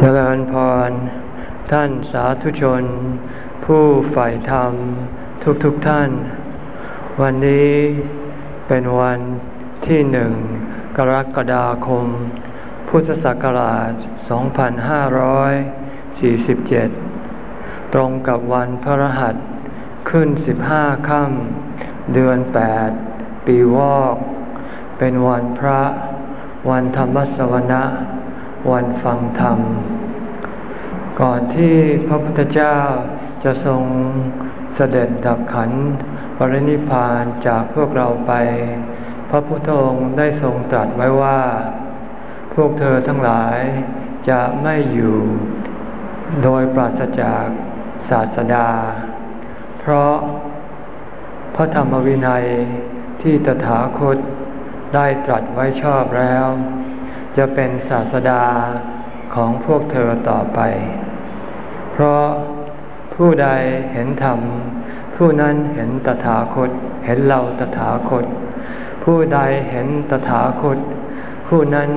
เจริญพร ท่านสาธุชน ผู้ใฝ่ธรรมทุกๆทท่าน วันนี้เป็นวันที่หนึ่งกรกฎาคม พุทธศักราช 2547 ตรงกับวันพระรหัสขึ้น 15ค่ำเดือน 8 ปีวอก เป็นวันพระวันธรรมสวนะ วันฟังธรรม ก่อนที่พระพุทธเจ้าจะทรงเสด็จดับขันปรินิพานจากพวกเราไป พระพุทธองค์ได้ทรงตรัสไว้ว่า พวกเธอทั้งหลายจะไม่อยู่ โดยปราศจากศาสดา เพราะพระธรรมวินัยที่ตถาคตได้ตรัสไว้ชอบแล้ว จะเป็นศาสดาของพวกเธอต่อไป เพราะผู้ใดเห็นธรรม ผู้นั้นเห็นตถาคต เห็นเราตถาคต ผู้ใดเห็นตถาคต ผู้นั้น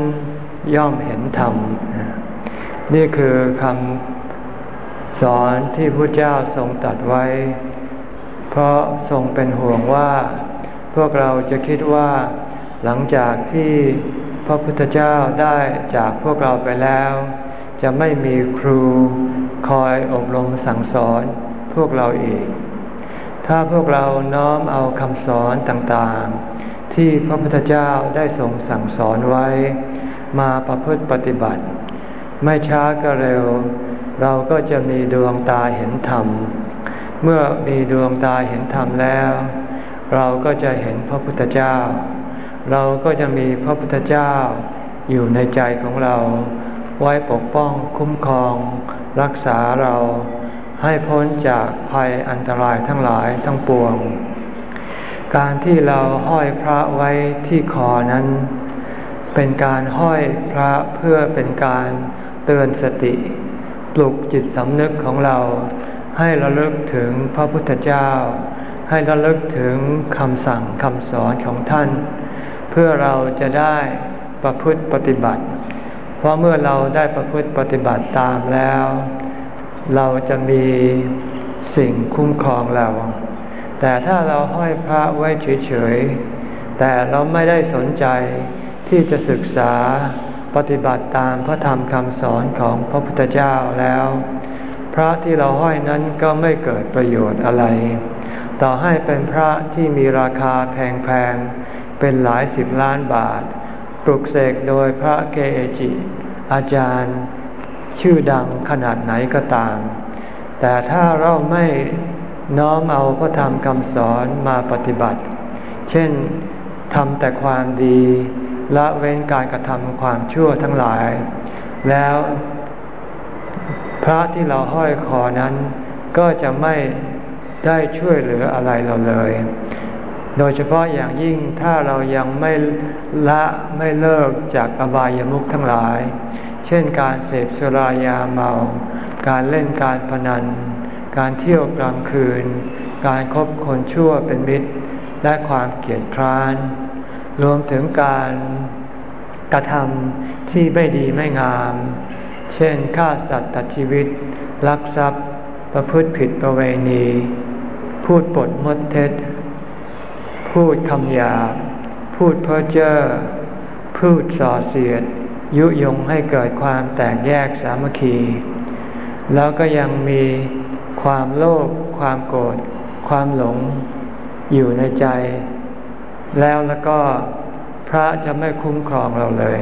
ย่อมเห็นธรรม นี่คือคำสอนที่พระเจ้าทรงตัดไว้ เพราะทรงเป็นห่วงว่า พวกเราจะคิดว่าหลังจากที่ ระพุทธเจ้าได้จากพวกเราไปแล้ว จะไม่มีครูคอยอบรมสั่งสอนพวกเราอีก ถ้าพวกเราน้อมเอาคำสอนต่างๆ ที่พระพุทธเจ้าได้ทรงสั่งสอนไว้ มาประพฤติปฏิบัติ ไม่ช้าก็เร็ว เราก็จะมีดวงตาเห็นธรรม เมื่อมีดวงตาเห็นธรรมแล้ว เราก็จะเห็นพระพุทธเจ้า เราก็จะมีพระพุทธเจ้าอยู่ในใจของเรา ไว้ปกป้องคุ้มครอง รักษาเราให้พ้นจากภัยอันตรายทั้งหลายทั้งปวง การที่เราห้อยพระไว้ที่คอนั้น เป็นการห้อยพระเพื่อเป็นการเตือนสติ ปลุกจิตสำนึกของเรา ให้ระลึกถึงพระพุทธเจ้า ให้ระลึกถึงคำสั่งคำสอนของท่าน เพื่อเราจะได้ประพฤติปฏิบัติ เพราะเมื่อเราได้ประพฤติปฏิบัติตามแล้ว เราจะมีสิ่งคุ้มครองเรา แต่ถ้าเราห้อยพระไว้เฉยๆ แต่เราไม่ได้สนใจที่จะศึกษาปฏิบัติตามพระธรรมคำสอนของพระพุทธเจ้าแล้ว พระที่เราห้อยนั้นก็ไม่เกิดประโยชน์อะไร ต่อให้เป็นพระที่มีราคาแพงๆ เป็นหลายสิบล้านบาท ปลุกเสกโดยพระเกจิ อาจารย์ชื่อดังขนาดไหนก็ตาม แต่ถ้าเราไม่น้อมเอาพระธรรมคำสอนมาปฏิบัติ เช่นทำแต่ความดีละเว้นการกระทำความชั่วทั้งหลาย แล้วพระที่เราห้อยคอนั้นก็จะไม่ได้ช่วยเหลืออะไรเราเลย โดยเฉพาะอย่างยิ่งถ้าเรายังไม่ละไม่เลิกจากอบายามุขทั้งหลาย เช่นการเสพสุรายาเมา การเล่นการพนัน การเที่ยวกลางคืน การครบคนชั่วเป็นมิตร และความเกลียดคร้าน รวมถึงการกระทำที่ไม่ดีไม่งาม เช่นฆ่าสัตว์ตัดชีวิต ลักทรัพย์ ประพฤติผิดประเวณี พูดปดมดเท็จ พูดคำหยาบพูดเพ้อเจ้อพูดส่อเสียด ยุยงให้เกิดความแตกแยกสามัคคี แล้วก็ยังมีความโลภความโกรธความหลงอยู่ในใจ แล้วแล้วก็พระจะไม่คุ้มครองเราเลย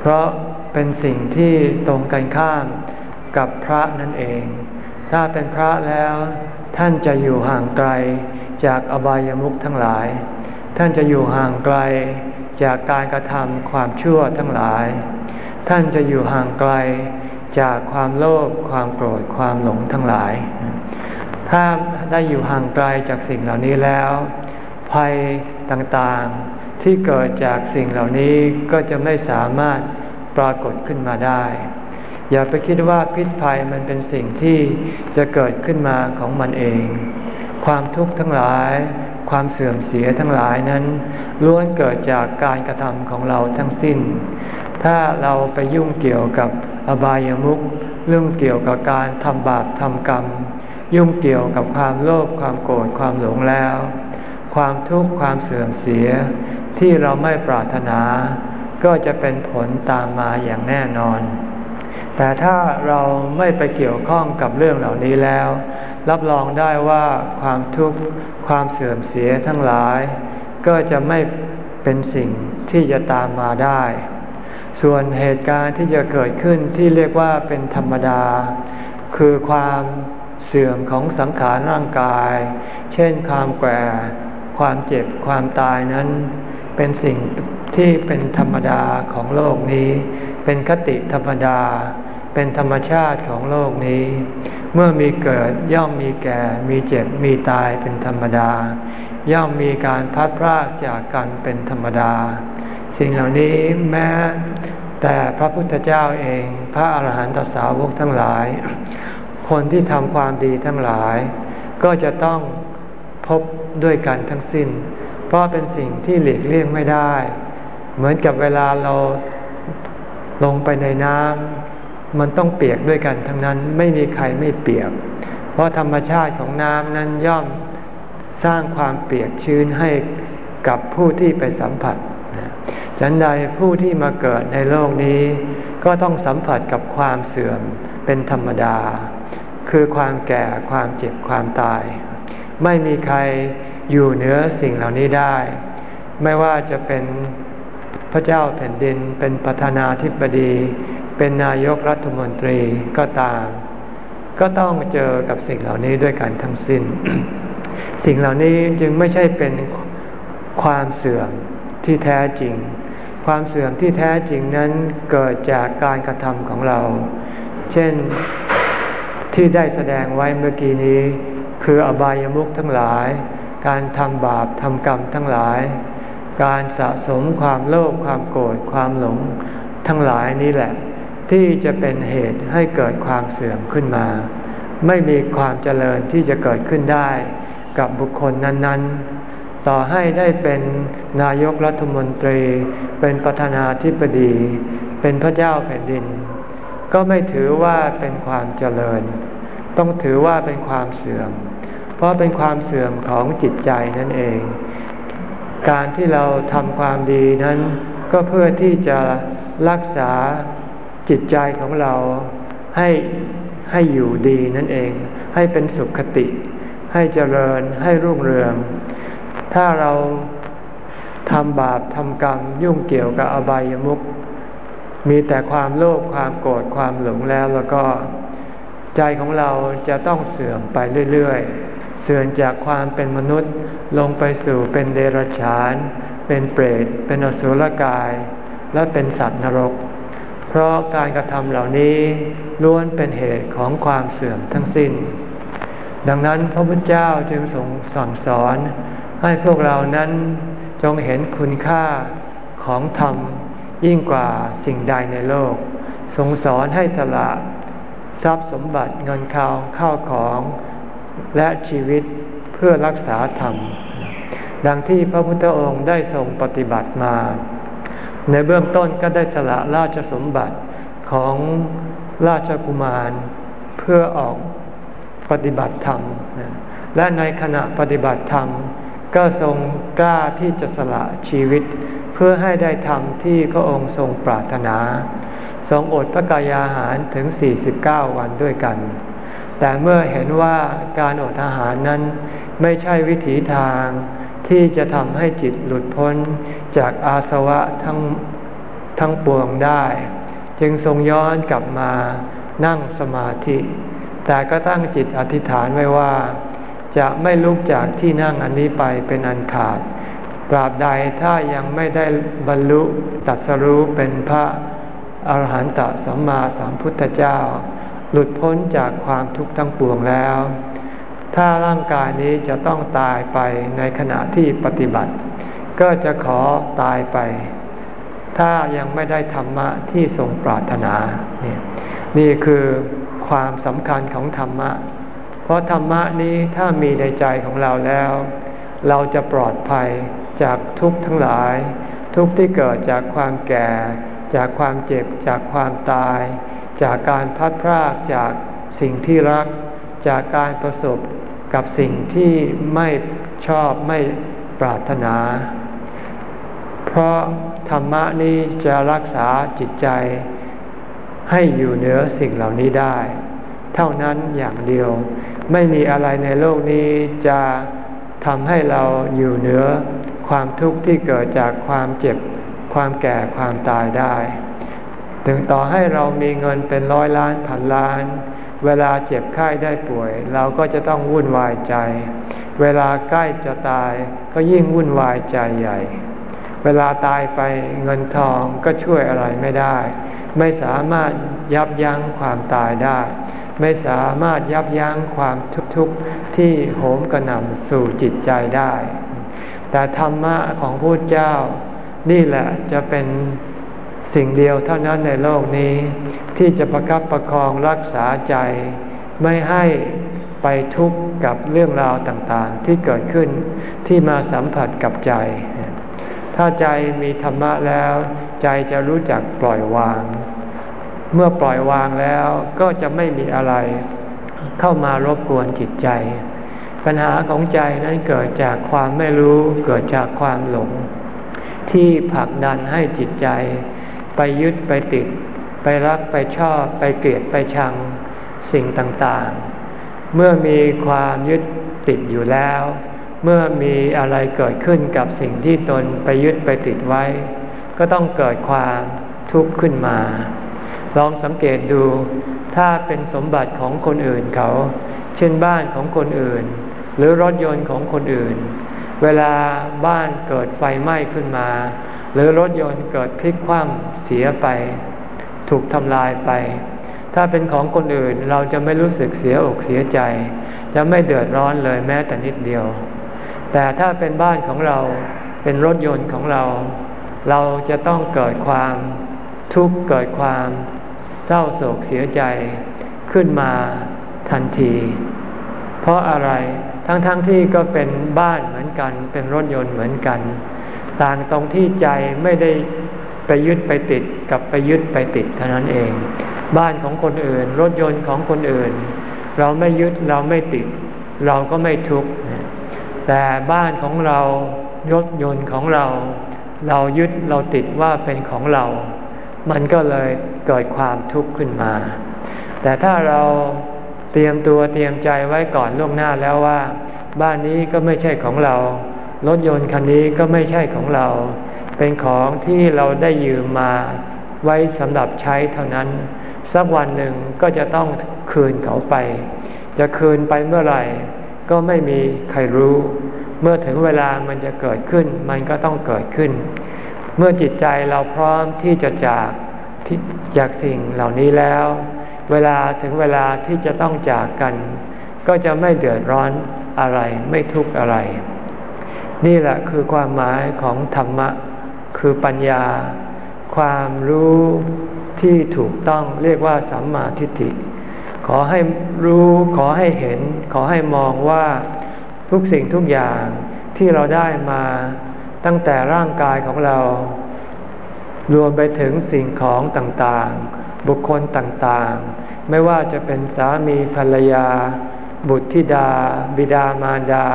เพราะเป็นสิ่งที่ตรงกันข้ามกับพระนั่นเอง ถ้าเป็นพระแล้วท่านจะอยู่ห่างไกล จากอบายามุขทั้งหลาย ท่านจะอยู่ห่างไกลจากการกระทำความชั่วทั้งหลาย ท่านจะอยู่ห่างไกลจากความโลภความโกรธความหลงทั้งหลาย ถ้าได้อยู่ห่างไกลจากสิ่งเหล่านี้แล้ว ภัยต่างๆที่เกิดจากสิ่งเหล่านี้ก็จะไม่สามารถปรากฏขึ้นมาได้ อย่าไปคิดว่าพิษภัยมันเป็นสิ่งที่จะเกิดขึ้นมาของมันเอง ความทุกข์ทั้งหลาย ความเสื่อมเสียทั้งหลายนั้นล้วนเกิดจากการกระทำของเราทั้งสิ้น ถ้าเราไปยุ่งเกี่ยวกับอบายามุขเรื่องเกี่ยวกับการทำบาปทำกรรม ยุ่งเกี่ยวกับความโลภความโกรธความหลงแล้ว ความทุกข์ความเสื่อมเสียที่เราไม่ปรารถนา ก็จะเป็นผลตามมาอย่างแน่นอน แต่ถ้าเราไม่ไปเกี่ยวข้องกับเรื่องเหล่านี้แล้ว รับรองได้ว่าความทุกข์ความเสื่อมเสียทั้งหลาย ก็จะไม่เป็นสิ่งที่จะตามมาได้ ส่วนเหตุการณ์ที่จะเกิดขึ้นที่เรียกว่าเป็นธรรมดา คือความเสื่อมของสังขารร่างกาย เช่นความแก่ ความเจ็บ ความตายนั้น เป็นสิ่งที่เป็นธรรมดาของโลกนี้ เป็นคติธรรมดา เป็นธรรมชาติของโลกนี้ เมื่อมีเกิดย่อมมีแก่ มีเจ็บมีตายเป็นธรรมดา ย่อมมีการพัดพรากจากกันเป็นธรรมดา สิ่งเหล่านี้แม้แต่พระพุทธเจ้าเอง พระอาหารหันตสาวกทั้งหลาย คนที่ทำความดีทั้งหลาย ก็จะต้องพบด้วยกันทั้งสิ้น เพราะเป็นสิ่งที่หลีกเลี่ยงไม่ได้ เหมือนกับเวลาเราลงไปในน้ำ มันต้องเปียกด้วยกันทั้งนั้นไม่มีใครไม่เปียก เพราะธรรมชาติของน้ำนั้นย่อมสร้างความเปียกชื้นให้กับผู้ที่ไปสัมผัสฉันใดผู้ที่มาเกิดในโลกนี้ ก็ต้องสัมผัสกับความเสื่อมเป็นธรรมดา คือความแก่ความเจ็บความตาย ไม่มีใครอยู่เหนือสิ่งเหล่านี้ได้ ไม่ว่าจะเป็นพระเจ้าแผ่นดินเป็นประธานาธิบดี เป็นนายกรัฐมนตรีก็ตาม ก็ต้องเจอกับสิ่งเหล่านี้ด้วยกันทั้งสิ้น สิ่งเหล่านี้จึงไม่ใช่เป็นความเสื่อมที่แท้จริง ความเสื่อมที่แท้จริงนั้นเกิดจากการกระทำของเรา เช่นที่ได้แสดงไว้เมื่อกี้นี้ คืออบายมุขทั้งหลาย การทำบาปทำกรรมทั้งหลาย การสะสมความโลภความโกรธความหลงทั้งหลายนี้แหละ ที่จะเป็นเหตุให้เกิดความเสื่อมขึ้นมา ไม่มีความเจริญที่จะเกิดขึ้นได้กับบุคคลนั้น ๆ ต่อให้ได้เป็นนายกรัฐมนตรี เป็นประธานาธิบดี เป็นพระเจ้าแผ่นดิน ก็ไม่ถือว่าเป็นความเจริญ ต้องถือว่าเป็นความเสื่อม เพราะเป็นความเสื่อมของจิตใจนั่นเอง การที่เราทำความดีนั้น ก็เพื่อที่จะรักษา จิตใจของเราให้ให้อยู่ดีนั่นเอง ให้เป็นสุขติ ให้เจริญให้รุ่งเรือง ถ้าเราทำบาปทำกรรมยุ่งเกี่ยวกับอบายมุขมีแต่ความโลภความโกรธความหลงแล้วแล้วก็ใจของเราจะต้องเสื่อมไปเรื่อยๆ เสื่อมจากความเป็นมนุษย์ลงไปสู่เป็นเดรัจฉาน เป็นเปรต เป็นอสุรกาย และเป็นสัตว์นรก เพราะการกระทำเหล่านี้ล้วนเป็นเหตุของความเสื่อมทั้งสิ้น ดังนั้นพระพุทธเจ้าจึงทรงสั่งสอนให้พวกเรานั้นจงเห็นคุณค่าของธรรมยิ่งกว่าสิ่งใดในโลก ทรงสอนให้สละทรัพย์สมบัติเงินคาวข้าวของและชีวิตเพื่อรักษาธรรม ดังที่พระพุทธองค์ได้ทรงปฏิบัติมา ในเบื้องต้นก็ได้สละราชสมบัติของราชกุมารเพื่อออกปฏิบัติธรรม และในขณะปฏิบัติธรรม ก็ทรงกล้าที่จะสละชีวิต เพื่อให้ได้ธรรมที่พระองค์ทรงปรารถนา ทรงอดพระกายอาหารถึง 49 วันด้วยกัน แต่เมื่อเห็นว่าการอดอาหารนั้นไม่ใช่วิถีทางที่จะทำให้จิตหลุดพ้น จากอาสวะทั้งทั้งปวงได้ จึงทรงย้อนกลับมานั่งสมาธิ แต่ก็ตั้งจิตอธิษฐานไว้ว่า จะไม่ลุกจากที่นั่งอันนี้ไปเป็นอันขาดตราบใดถ้ายังไม่ได้บรรลุตัดสรู้เป็นพระอรหันตสัมมาสัมพุทธเจ้า หลุดพ้นจากความทุกข์ทั้งปวงแล้ว ถ้าร่างกายนี้จะต้องตายไปในขณะที่ปฏิบัติ ก็จะขอตายไป ถ้ายังไม่ได้ธรรมะที่ทรงปรารถนาเนี่ยนี่คือความสำคัญของธรรมะ เพราะธรรมะนี้ถ้ามีในใจของเราแล้ว เราจะปลอดภัยจากทุกข์ทั้งหลาย ทุกข์ที่เกิดจากความแก่ จากความเจ็บ จากความตาย จากการพัดพรากจากสิ่งที่รัก จากการประสบกับสิ่งที่ไม่ชอบไม่ปรารถนา เพราะธรรมะนี้จะรักษาจิตใจ ให้อยู่เหนือสิ่งเหล่านี้ได้ เท่านั้นอย่างเดียว ไม่มีอะไรในโลกนี้จะทำให้เราอยู่เหนือความทุกข์ที่เกิดจากความเจ็บ ความแก่ความตายได้ ถึงต่อให้เรามีเงินเป็นร้อยล้านพันล้าน เวลาเจ็บไข้ได้ป่วย เราก็จะต้องวุ่นวายใจ เวลาใกล้จะตายก็ยิ่งวุ่นวายใจใหญ่ เวลาตายไปเงินทองก็ช่วยอะไรไม่ได้ ไม่สามารถยับยั้งความตายได้ ไม่สามารถยับยั้งความทุกข์ที่โหมกระหน่ำสู่จิตใจได้ แต่ธรรมะของพระเจ้า นี่แหละจะเป็นสิ่งเดียวเท่านั้นในโลกนี้ ที่จะประคับประคองรักษาใจ ไม่ให้ไปทุกข์กับเรื่องราวต่างๆ ที่เกิดขึ้นที่มาสัมผัสกับใจ ถ้าใจมีธรรมะแล้ว ใจจะรู้จักปล่อยวาง เมื่อปล่อยวางแล้วก็จะไม่มีอะไร เข้ามารบกวนจิตใจ ปัญหาของใจนั้นเกิดจากความไม่รู้เกิดจากความหลง ที่ผลักดันให้จิตใจ ไปยึดไปติด ไปรักไปชอบ ไปเกลียดไปชังสิ่งต่างๆ เมื่อมีความยึดติดอยู่แล้ว เมื่อมีอะไรเกิดขึ้นกับสิ่งที่ตนไปยึดไปติดไว้ ก็ต้องเกิดความทุกข์ขึ้นมา ลองสังเกตดู ถ้าเป็นสมบัติของคนอื่นเขา เช่นบ้านของคนอื่น หรือรถยนต์ของคนอื่น เวลาบ้านเกิดไฟไหม้ขึ้นมา หรือรถยนต์เกิดพลิกคว่ำเสียไป ถูกทำลายไป ถ้าเป็นของคนอื่นเราจะไม่รู้สึกเสียอกเสียใจ จะไม่เดือดร้อนเลยแม้แต่นิดเดียว แต่ถ้าเป็นบ้านของเราเป็นรถยนต์ของเรา เราจะต้องเกิดความทุกข์เกิดความเศร้าโศกเสียใจขึ้นมาทันที เพราะอะไรทั้งๆทที่ก็เป็นบ้านเหมือนกัน เป็นรถยนต์เหมือนกัน ต่างตรงที่ใจไม่ได้ไปยึดไปติดกับไปยึดไปติดเท่านั้นเอง บ้านของคนอื่น รถยนต์ของคนอื่น เราไม่ยึดเราไม่ติด เราก็ไม่ทุกข์ แต่บ้านของเรารถยนต์ของเรา เรายึดเราติดว่าเป็นของเรา มันก็เลยเกิดความทุกข์ขึ้นมา แต่ถ้าเราเตรียมตัวเตรียมใจไว้ก่อนล่วงหน้าแล้วว่า บ้านนี้ก็ไม่ใช่ของเรา รถยนต์คันนี้ก็ไม่ใช่ของเรา เป็นของที่เราได้ยืมมาไว้สำหรับใช้เท่านั้น สักวันหนึ่งก็จะต้องคืนเขาไป จะคืนไปเมื่อไหร่ ก็ไม่มีใครรู้ เมื่อถึงเวลามันจะเกิดขึ้น มันก็ต้องเกิดขึ้น เมื่อจิตใจเราพร้อมที่จะจากจากสิ่งเหล่านี้แล้ว เวลาถึงเวลาที่จะต้องจากกัน ก็จะไม่เดือดร้อนอะไรไม่ทุกข์อะไร นี่แหละคือความหมายของธรรมะ คือปัญญา ความรู้ที่ถูกต้องเรียกว่าสัมมาทิฏฐิ ขอให้รู้ขอให้เห็น ขอให้มองว่าทุกสิ่งทุกอย่างที่เราได้มาตั้งแต่ร่างกายของเรา รวมไปถึงสิ่งของต่างๆ บุคคลต่างๆ ไม่ว่าจะเป็นสามีภรรยา บุตรธิดา บิดามารดา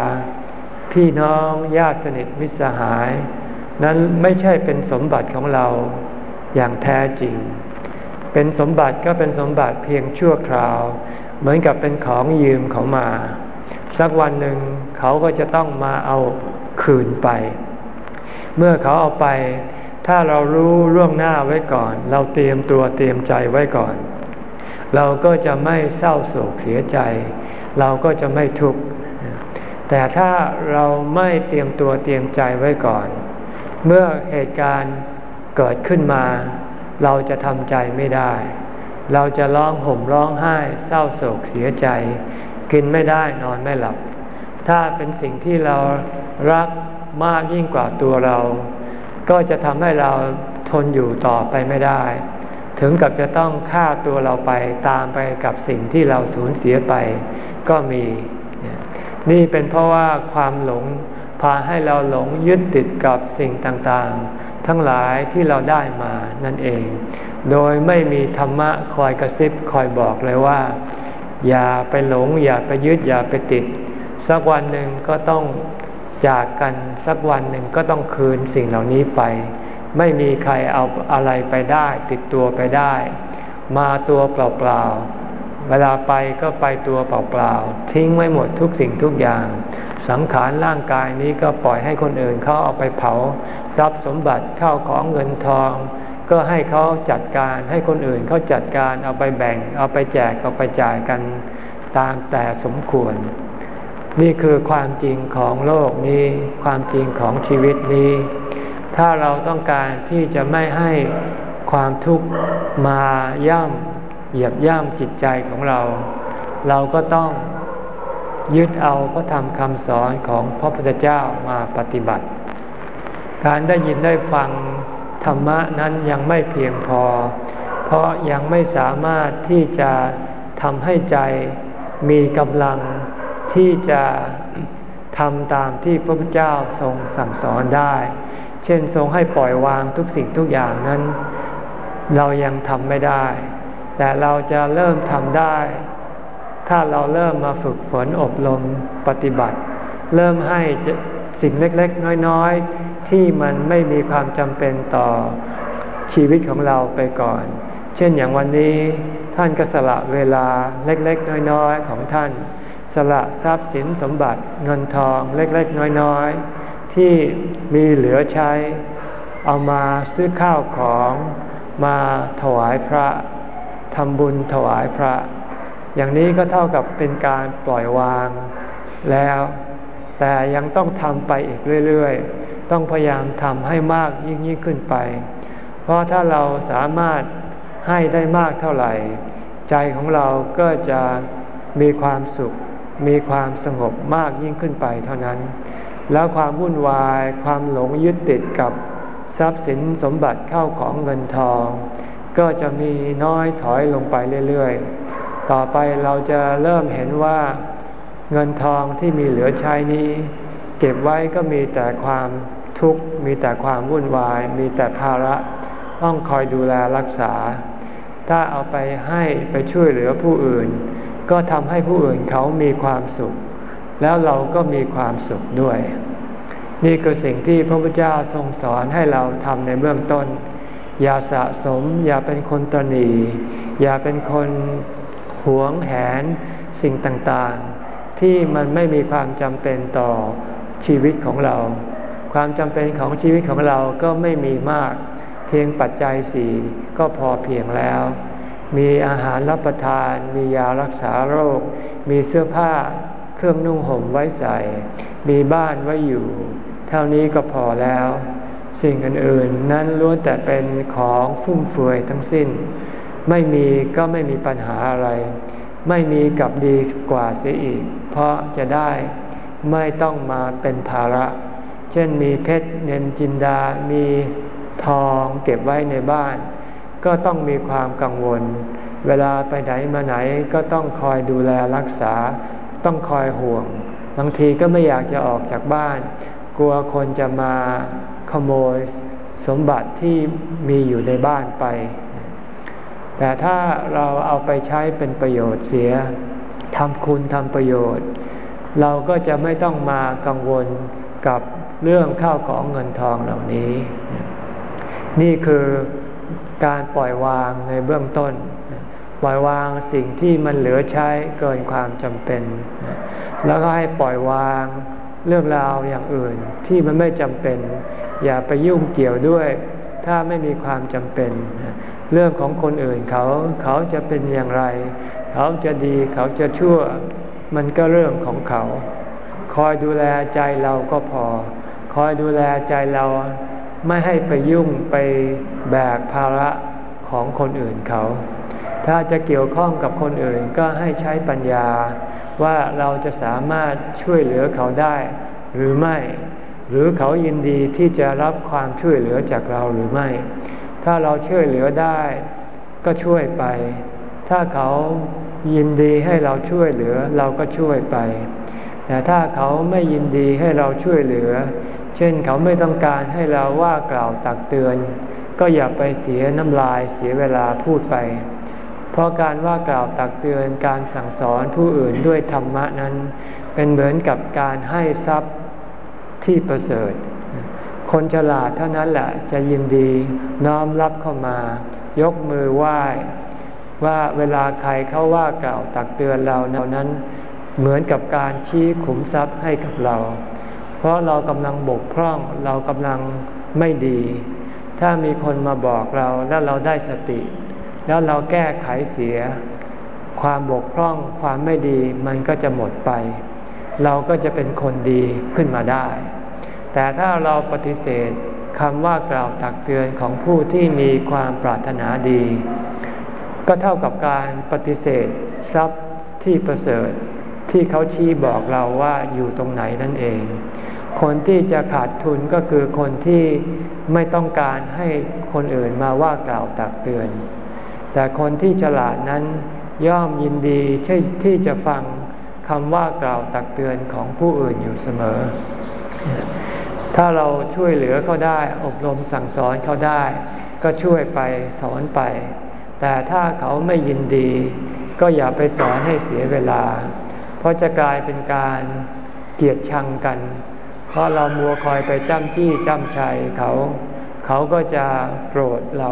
พี่น้องญาติสนิทมิตรสหาย นั้นไม่ใช่เป็นสมบัติของเราอย่างแท้จริง เป็นสมบัติก็เป็นสมบัติเพียงชั่วคราว เหมือนกับเป็นของยืมเขามา สักวันหนึ่งเขาก็จะต้องมาเอาคืนไป เมื่อเขาเอาไป ถ้าเรารู้ร่วงหน้าไว้ก่อน เราเตรียมตัวเตรียมใจไว้ก่อน เราก็จะไม่เศร้าโศกเสียใจ เราก็จะไม่ทุกข์แต่ถ้าเราไม่เตรียมตัวเตรียมใจไว้ก่อน เมื่อเหตุการณ์เกิดขึ้นมา เราจะทำใจไม่ได้ เราจะร้องห่มร้องไห้เศร้าโศกเสียใจ กินไม่ได้นอนไม่หลับ ถ้าเป็นสิ่งที่เรารักมากยิ่งกว่าตัวเรา ก็จะทำให้เราทนอยู่ต่อไปไม่ได้ ถึงกับจะต้องฆ่าตัวเราไปตามไปกับสิ่งที่เราสูญเสียไป ก็มี นี่เป็นเพราะว่าความหลงพาให้เราหลงยึดติดกับสิ่งต่างๆ ทั้งหลายที่เราได้มานั่นเอง โดยไม่มีธรรมะคอยกระซิบคอยบอกเลยว่า อย่าไปหลง อย่าไปยึดอย่าไปติด สักวันหนึ่งก็ต้องจากกันสักวันหนึ่งก็ต้องคืนสิ่งเหล่านี้ไป ไม่มีใครเอาอะไรไปได้ ติดตัวไปได้ มาตัวเปล่าๆ เวลาไปก็ไปตัวเปล่าๆ ทิ้งไว้หมดทุกสิ่งทุกอย่าง สังขารร่างกายนี้ก็ปล่อยให้คนอื่นเขาเอาไปเผา ทรัพย์สมบัติเข้าของเงินทอง ก็ให้เขาจัดการให้คนอื่นเขาจัดการเอาไปแบ่ง เอาไปแจกเอาไปจ่ายกันตามแต่สมควร นี่คือความจริงของโลกนี้ ความจริงของชีวิตนี้ ถ้าเราต้องการที่จะไม่ให้ความทุกข์มาย่ำเหยียบย่ำจิตใจของเรา เราก็ต้องยึดเอาพระธรรมคำสอนของพระพุทธเจ้ามาปฏิบัติ การได้ยินได้ฟังธรรมะนั้นยังไม่เพียงพอ เพราะยังไม่สามารถที่จะทำให้ใจมีกำลังที่จะทำตามที่พระพุทธเจ้าทรงสั่งสอนได้ เช่นทรงให้ปล่อยวางทุกสิ่งทุกอย่างนั้น เรายังทำไม่ได้ แต่เราจะเริ่มทำได้ ถ้าเราเริ่มมาฝึกฝนอบรมปฏิบัติ เริ่มให้สิ่งเล็กๆ น้อยๆ ที่มันไม่มีความจำเป็นต่อชีวิตของเราไปก่อน เช่นอย่างวันนี้ท่านก็สละเวลาเล็กๆ น้อยๆ ของท่าน สละทรัพย์สินสมบัติเงินทองเล็กๆ น้อยๆ ที่มีเหลือใช้ เอามาซื้อข้าวของมาถวายพระทำบุญถวายพระ อย่างนี้ก็เท่ากับเป็นการปล่อยวางแล้ว แต่ยังต้องทำไปอีกเรื่อย ๆ ต้องพยายามทำให้มากยิ่งยิ่งขึ้นไป เพราะถ้าเราสามารถให้ได้มากเท่าไหร่ ใจของเราก็จะมีความสุข มีความสงบมากยิ่งขึ้นไปเท่านั้น แล้วความวุ่นวายความหลงยึดติดกับทรัพย์สินสมบัติเข้าของเงินทอง ก็จะมีน้อยถอยลงไปเรื่อยๆ ต่อไปเราจะเริ่มเห็นว่า เงินทองที่มีเหลือใช้นี้ เก็บไว้ก็มีแต่ความ ทุกข์มีแต่ความวุ่นวาย มีแต่ภาระต้องคอยดูแลรักษา ถ้าเอาไปให้ไปช่วยเหลือผู้อื่น ก็ทำให้ผู้อื่นเขามีความสุข แล้วเราก็มีความสุขด้วย นี่คือสิ่งที่พระพุทธเจ้าทรงสอนให้เราทำในเบื้องต้น อย่าสะสม อย่าเป็นคนตนีอย่าเป็นคนหวงแหนสิ่งต่างๆ ที่มันไม่มีความจำเป็นต่อชีวิตของเรา ความจำเป็นของชีวิตของเราก็ไม่มีมาก เพียงปัจจัยสี่ก็พอเพียงแล้ว มีอาหารรับประทาน มียารักษาโรค มีเสื้อผ้า เครื่องนุ่งห่มไว้ใส่ มีบ้านไว้อยู่ เท่านี้ก็พอแล้ว สิ่งอื่นๆ นั้นล้วนแต่เป็นของฟุ่มเฟือยทั้งสิ้น ไม่มีก็ไม่มีปัญหาอะไร ไม่มีกับดีกว่าเสียอีก เพราะจะได้ไม่ต้องมาเป็นภาระ เช่นมีเพชรเงินจินดา มีทองเก็บไว้ในบ้าน ก็ต้องมีความกังวล เวลาไปไหนมาไหนก็ต้องคอยดูแลรักษา ต้องคอยห่วง บางทีก็ไม่อยากจะออกจากบ้าน กลัวคนจะมาขโมยสมบัติที่มีอยู่ในบ้านไป แต่ถ้าเราเอาไปใช้เป็นประโยชน์เสียทำคุณทำประโยชน์ เราก็จะไม่ต้องมากังวลกับ เรื่องข้าวของเงินทองเหล่านี้ นี่คือการปล่อยวางในเบื้องต้น ปล่อยวางสิ่งที่มันเหลือใช้เกินความจำเป็น แล้วก็ให้ปล่อยวางเรื่องราวอย่างอื่นที่มันไม่จำเป็น อย่าไปยุ่งเกี่ยวด้วย ถ้าไม่มีความจำเป็น เรื่องของคนอื่นเขาเขาจะเป็นอย่างไร เขาจะดีเขาจะชั่ว มันก็เรื่องของเขา คอยดูแลใจเราก็พอ คอยดูแลใจเราไม่ให้ไปยุ่งไปแบกภาระของคนอื่นเขา ถ้าจะเกี่ยวข้องกับคนอื่นก็ให้ใช้ปัญญา ว่าเราจะสามารถช่วยเหลือเขาได้ หรือไม่ หรือเขายินดีที่จะรับความช่วยเหลือจากเราหรือไม่ ถ้าเราช่วยเหลือได้ ก็ช่วยไป ถ้าเขายินดีให้เราช่วยเหลือเราก็ช่วยไป แต่ถ้าเขาไม่ยินดีให้เราช่วยเหลือ เช่นเขาไม่ต้องการให้เราว่ากล่าวตักเตือน ก็อย่าไปเสียน้ำลายเสียเวลาพูดไป เพราะการว่ากล่าวตักเตือนการสั่งสอนผู้อื่นด้วยธรรมะนั้น เป็นเหมือนกับการให้ทรัพย์ที่ประเสริฐ คนฉลาดเท่านั้นแหละจะยินดีน้อมรับเข้ามา ยกมือไหว้ว่าเวลาใครเขาว่ากล่าวตักเตือนเรานั้นเหมือนกับการชี้ขุมทรัพย์ให้กับเรา เพราะเรากำลังบกพร่องเรากำลังไม่ดี ถ้ามีคนมาบอกเราแล้วเราได้สติ แล้วเราแก้ไขเสีย ความบกพร่องความไม่ดีมันก็จะหมดไป เราก็จะเป็นคนดีขึ้นมาได้ แต่ถ้าเราปฏิเสธคำว่ากล่าวตักเตือนของผู้ที่มีความปรารถนาดี ก็เท่ากับการปฏิเสธทรัพย์ที่ประเสริฐที่เขาชี้บอกเราว่าอยู่ตรงไหนนั่นเอง คนที่จะขาดทุนก็คือคนที่ไม่ต้องการให้คนอื่นมาว่ากล่าวตักเตือน แต่คนที่ฉลาดนั้นย่อมยินดีที่จะฟังคำว่ากล่าวตักเตือนของผู้อื่นอยู่เสมอ ถ้าเราช่วยเหลือเขาได้ อบรมสั่งสอนเขาได้ ก็ช่วยไปสอนไป แต่ถ้าเขาไม่ยินดี ก็อย่าไปสอนให้เสียเวลา เพราะจะกลายเป็นการเกลียดชังกัน เพราะเรามัวคอยไปจ้ำจี้จ้ำชัยเขา เขาก็จะโกรธเรา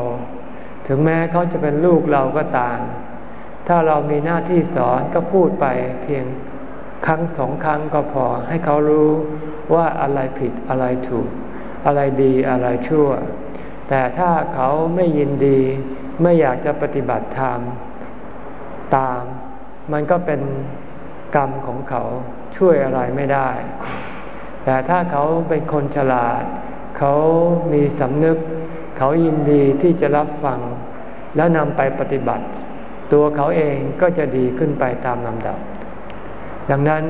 ถึงแม้เขาจะเป็นลูกเราก็ตาม ถ้าเรามีหน้าที่สอนก็พูดไปเพียงครั้งสองครั้งก็พอให้เขารู้ว่าอะไรผิดอะไรถูก อะไรดีอะไรชั่ว แต่ถ้าเขาไม่ยินดีไม่อยากจะปฏิบัติธรรมตาม มันก็เป็นกรรมของเขาช่วยอะไรไม่ได้ แต่ถ้าเขาเป็นคนฉลาด เขามีสำนึก เขายินดีที่จะรับฟัง แล้วนำไปปฏิบัติ ตัวเขาเองก็จะดีขึ้นไปตามลำดับ ดังนั้น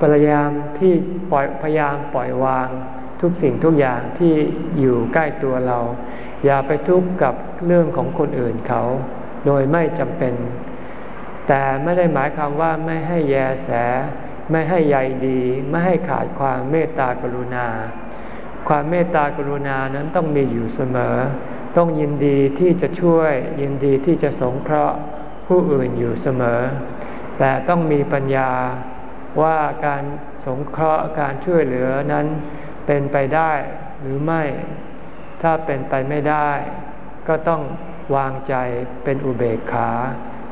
พยายามที่ปล่อยพยายามปล่อยวางทุกสิ่งทุกอย่างที่อยู่ใกล้ตัวเรา อย่าไปทุกข์กับเรื่องของคนอื่นเขา โดยไม่จำเป็น แต่ไม่ได้หมายความว่าไม่ให้แยแส ไม่ให้ใยดี ไม่ให้ขาดความเมตตากรุณา ความเมตตากรุณานั้นต้องมีอยู่เสมอ ต้องยินดีที่จะช่วย ยินดีที่จะสงเคราะห์ผู้อื่นอยู่เสมอ แต่ต้องมีปัญญาว่าการสงเคราะห์การช่วยเหลือนั้นเป็นไปได้หรือไม่ ถ้าเป็นไปไม่ได้ ก็ต้องวางใจเป็นอุเบกขา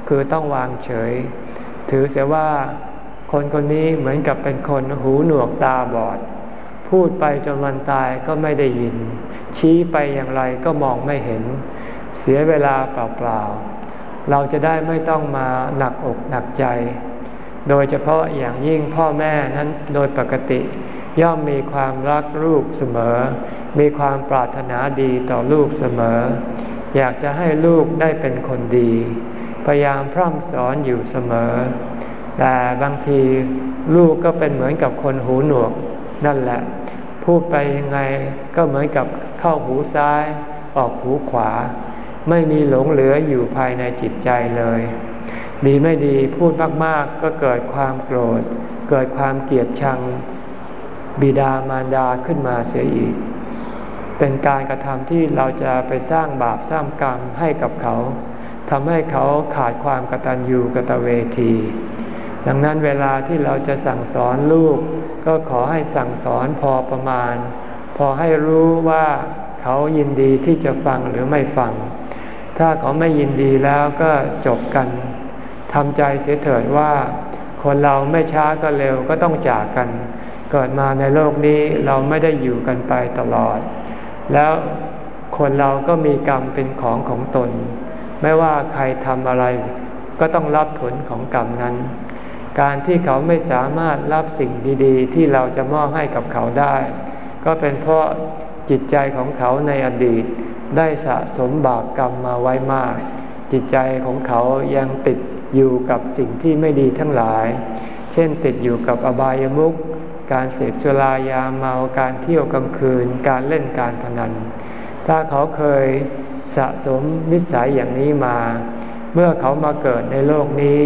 คือต้องวางเฉย ถือเสียว่า คนคนนี้เหมือนกับเป็นคนหูหนวกตาบอด พูดไปจนวันตายก็ไม่ได้ยิน ชี้ไปอย่างไรก็มองไม่เห็น เสียเวลาเปล่าๆ เราจะได้ไม่ต้องมาหนักอกหนักใจ โดยเฉพาะอย่างยิ่งพ่อแม่นั้นโดยปกติ ย่อมมีความรักลูกเสมอ มีความปรารถนาดีต่อลูกเสมอ อยากจะให้ลูกได้เป็นคนดี พยายามพร่ำสอนอยู่เสมอ แต่บางทีลูกก็เป็นเหมือนกับคนหูหนวกนั่นแหละ พูดไปยังไงก็เหมือนกับเข้าหูซ้าย ออกหูขวา ไม่มีหลงเหลืออยู่ภายในจิตใจเลย ดีไม่ดีพูดมากๆ ก็เกิดความโกรธ เกิดความเกลียดชัง บิดามารดาขึ้นมาเสียอีก เป็นการกระทำที่เราจะไปสร้างบาปสร้างกรรมให้กับเขาทำให้เขาขาดความกตัญญูกตเวที ดังนั้นเวลาที่เราจะสั่งสอนลูก ก็ขอให้สั่งสอนพอประมาณ พอให้รู้ว่าเขายินดีที่จะฟังหรือไม่ฟัง ถ้าเขาไม่ยินดีแล้วก็จบกันทำใจเสียเถิดว่า คนเราไม่ช้าก็เร็วก็ต้องจากกัน เกิดมาในโลกนี้เราไม่ได้อยู่กันไปตลอด แล้วคนเราก็มีกรรมเป็นของของตน ไม่ว่าใครทำอะไร ก็ต้องรับผลของกรรมนั้น การที่เขาไม่สามารถรับสิ่งดีๆ ที่เราจะมอบให้กับเขาได้ ก็เป็นเพราะจิตใจของเขาในอดีต ได้สะสมบาปกรรมมาไว้มาก จิตใจของเขายังติดอยู่กับสิ่งที่ไม่ดีทั้งหลาย เช่นติดอยู่กับอบายมุขการเสพสุรายาเมาการเที่ยวกลางคืน การเล่นการพนัน ถ้าเขาเคยสะสมนิสัยอย่างนี้มา เมื่อเขามาเกิดในโลกนี้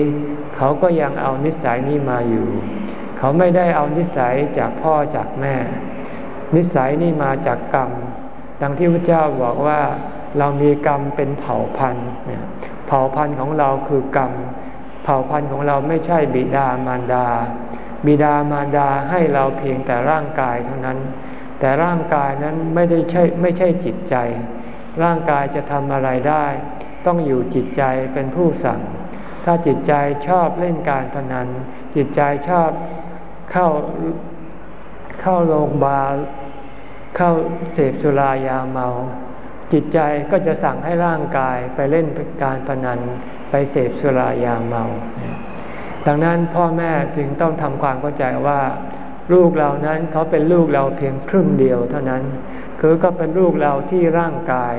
เขาก็ยังเอานิสัยนี้มาอยู่ เขาไม่ได้เอานิสัยจากพ่อจากแม่ นิสัยนี้มาจากกรรม ดังที่พระเจ้าบอกว่าเรามีกรรมเป็นเผ่าพันธุ์เผ่าพันธุ์ของเราคือกรรม เผ่าพันธุ์ของเราไม่ใช่บิดามารดา บิดามารดาให้เราเพียงแต่ร่างกายเท่านั้น แต่ร่างกายนั้นไม่ได้ใช่ไม่ใช่จิตใจ ร่างกายจะทำอะไรได้ ต้องอยู่จิตใจเป็นผู้สั่ง ถ้าจิตใจชอบเล่นการพนัน จิตใจชอบเข้าเข้าโรงพยาบาลเข้าเสพสุรายาเมา จิตใจก็จะสั่งให้ร่างกายไปเล่นการพนันไปเสพสุรายาเมา ดังนั้นพ่อแม่จึงต้องทำความเข้าใจว่า ลูกเรานั้นเขาเป็นลูกเราเพียงครึ่งเดียวเท่านั้น คือก็เป็นลูกเราที่ร่างกาย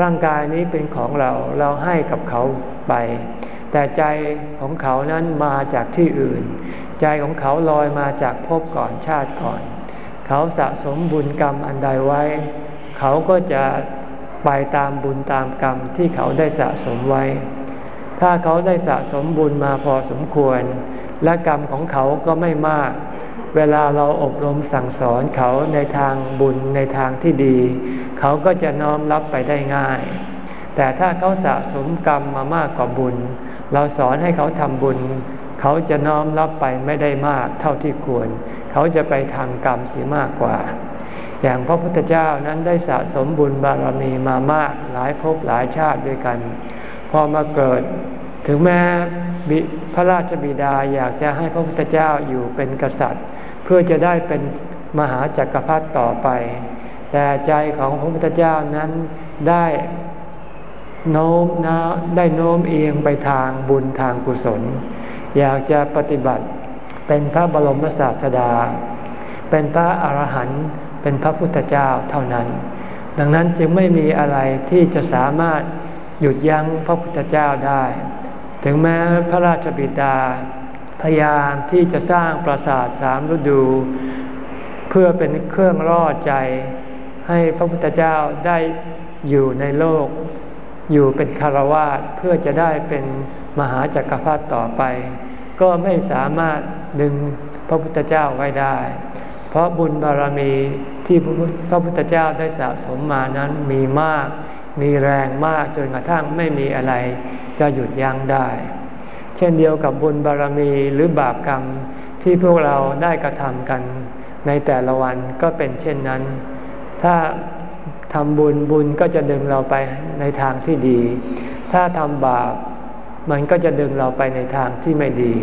ร่างกายนี้เป็นของเราเราให้กับเขาไป แต่ใจของเขานั้นมาจากที่อื่น ใจของเขาลอยมาจากภพก่อนชาติก่อน เขาสะสมบุญกรรมอันใดไว้ เขาก็จะไปตามบุญตามกรรมที่เขาได้สะสมไว้ ถ้าเขาได้สะสมบุญมาพอสมควร และกรรมของเขาก็ไม่มาก เวลาเราอบรมสั่งสอนเขาในทางบุญในทางที่ดี เขาก็จะน้อมรับไปได้ง่าย แต่ถ้าเขาสะสมกรรมมามากกว่าบุญ เราสอนให้เขาทำบุญ เขาจะน้อมรับไปไม่ได้มากเท่าที่ควร เขาจะไปทางกรรมเสียมากกว่า อย่างพระพุทธเจ้านั้นได้สะสมบุญบารมีมามากหลายภพหลายชาติด้วยกัน พอมาเกิด ถึงแม้พระราชบิดาอยากจะให้พระพุทธเจ้าอยู่เป็นกษัตริย์ เพื่อจะได้เป็นมหาจักรพรรดิต่อไป แต่ใจของพระพุทธเจ้านั้นได้ โน้มนะได้โน้มเอียงไปทางบุญทางกุศล อยากจะปฏิบัติเป็นพระบรมศาสดา เป็นพระอรหันต์เป็นพระพุทธเจ้าเท่านั้น ดังนั้นจึงไม่มีอะไรที่จะสามารถหยุดยั้งพระพุทธเจ้าได้ ถึงแม้พระราชบิดา พยายามที่จะสร้างปราสาทสามฤดู เพื่อเป็นเครื่องล่อใจให้พระพุทธเจ้าได้อยู่ในโลก อยู่เป็นคารวาสเพื่อจะได้เป็นมหาจักรพรรดิต่อไป ก็ไม่สามารถดึงพระพุทธเจ้าไว้ได้ เพราะบุญบารมีที่พระพุทธเจ้าได้สะสมมานั้นมีมาก มีแรงมากจนกระทั่งไม่มีอะไรจะหยุดยั้งได้ เช่นเดียวกับบุญบารมีหรือบาปกรรมที่พวกเราได้กระทำกัน ในแต่ละวันก็เป็นเช่นนั้น ถ้า ทำบุญบุญก็จะดึงเราไปในทางที่ดี ถ้าทำบาปมันก็จะดึงเราไปในทางที่ไม่ดี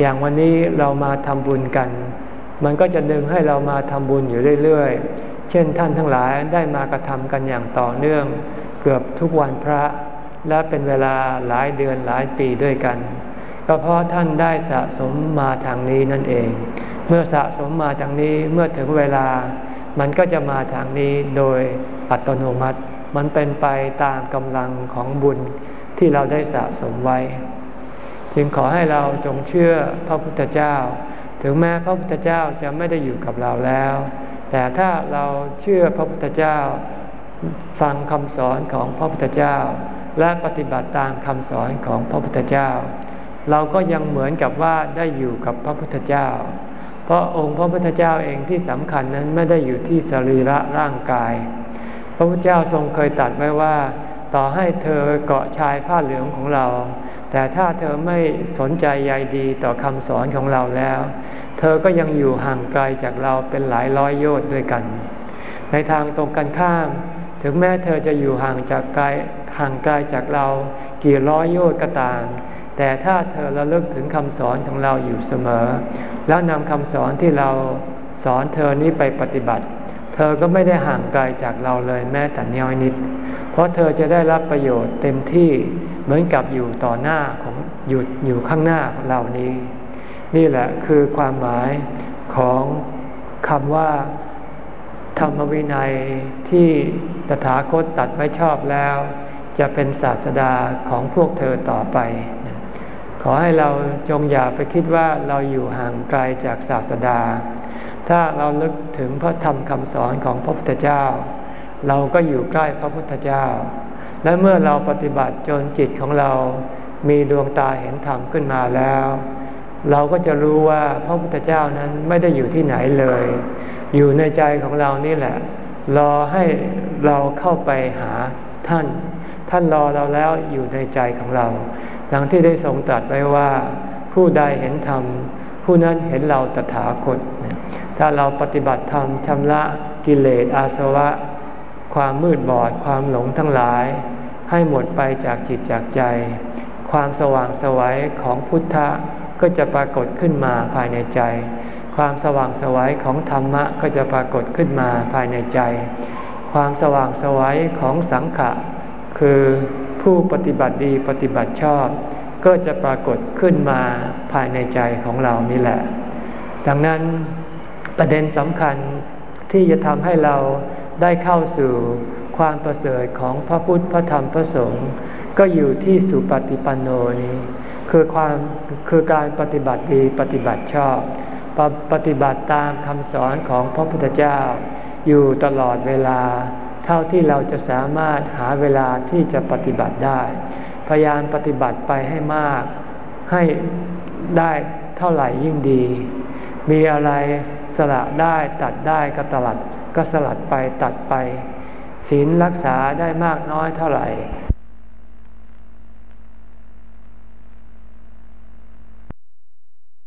อย่างวันนี้เรามาทำบุญกัน มันก็จะดึงให้เรามาทำบุญอยู่เรื่อยๆ เช่นท่านทั้งหลายได้มากระทำกันอย่างต่อเนื่อง เกือบทุกวันพระ และเป็นเวลาหลายเดือนหลายปีด้วยกัน ก็เพราะท่านได้สะสมมาทางนี้นั่นเอง เมื่อสะสมมาทางนี้เมื่อถึงเวลา มันก็จะมาทางนี้โดย อัตโนมัติ มันเป็นไปตามกำลังของบุญที่เราได้สะสมไว้ จึงขอให้เราจงเชื่อพระพุทธเจ้า ถึงแม้พระพุทธเจ้าจะไม่ได้อยู่กับเราแล้ว แต่ถ้าเราเชื่อพระพุทธเจ้า ฟังคำสอนของพระพุทธเจ้า และปฏิบัติตามคำสอนของพระพุทธเจ้า เราก็ยังเหมือนกับว่าได้อยู่กับพระพุทธเจ้าเพราะองค์พระพุทธเจ้าเองที่สำคัญนั้นไม่ได้อยู่ที่สรีระร่างกาย ระพุทธเจ้าทรงเคยตัดไว้ว่า ต่อให้เธอเกาะชายผ้าเหลืองของเรา แต่ถ้าเธอไม่สนใจใยดีต่อคำสอนของเราแล้ว เธอก็ยังอยู่ห่างไกลจากเราเป็นหลายร้อยโยชน์ด้วยกัน ในทางตรงกันข้าม ถึงแม้เธอจะอยู่ห่างจากไกลห่างไกลจากเรากี่ร้อยโยชน์ก็ตามแต่ถ้าเธอระลึกถึงคำสอนของเราอยู่เสมอ แล้วนำคำสอนที่เราสอนเธอนี้ไปปฏิบัติ เธอก็ไม่ได้ห่างไกลจากเราเลยแม้แต่น้อยนิด เพราะเธอจะได้รับประโยชน์เต็มที่เหมือนกับอยู่ต่อหน้าของอยู่อยู่ข้างหน้าเหล่านี้ นี่แหละคือความหมายของคำว่า ธรรมวินัยที่ตถาคตตัดไว้ชอบแล้ว จะเป็นศาสดาของพวกเธอต่อไป ขอให้เราจงอย่าไปคิดว่าเราอยู่ห่างไกลจากศาสดา ถ้าเราลึกถึงพระธรรมคำสอนของพระพุทธเจ้า เราก็อยู่ใกล้พระพุทธเจ้า และเมื่อเราปฏิบัติจนจิตของเรา มีดวงตาเห็นธรรมขึ้นมาแล้ว เราก็จะรู้ว่าพระพุทธเจ้านั้นไม่ได้อยู่ที่ไหนเลย อยู่ในใจของเรานี่แหละ รอให้เราเข้าไปหาท่าน ท่านรอเราแล้วอยู่ในใจของเรา ดังที่ได้ทรงตรัสไว้ว่า ผู้ใดเห็นธรรมผู้นั้นเห็นเราตถาคต ถ้าเราปฏิบัติธรรมชำระกิเลสอาสวะ ความมืดบอดความหลงทั้งหลาย ให้หมดไปจากจิตจากใจ ความสว่างสวัยของพุทธะก็จะปรากฏขึ้นมาภายในใจ ความสว่างสวัยของธรรมะก็จะปรากฏขึ้นมาภายในใจ ความสว่างสวัยของสังขะคือผู้ปฏิบัติดีปฏิบัติชอบ ก็จะปรากฏขึ้นมาภายในใจของเรานี่แหละ ดังนั้น ประเด็นสำคัญที่จะทำให้เราได้เข้าสู่ความประเสริฐของพระพุทธพระธรรมพระสงฆ์ก็อยู่ที่สุปฏิปันโนนี้คือความคือการปฏิบัติดีปฏิบัติชอบปปฏิบัติตามคำสอนของพระพุทธเจ้า อยู่ตลอดเวลา เท่าที่เราจะสามารถหาเวลาที่จะปฏิบัติได้ พยายามปฏิบัติไปให้มาก ให้ได้เท่าไหร่ยิ่งดี มีอะไร สละได้ตัดได้ก็ตลัดก็สลัดไปตัดไป ศีลรักษาได้มากน้อยเท่าไหร่